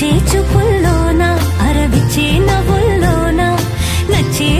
వచ్చే చూపుల్లోన అరవిచ్చే నవ్వుల్లోన నచ్చే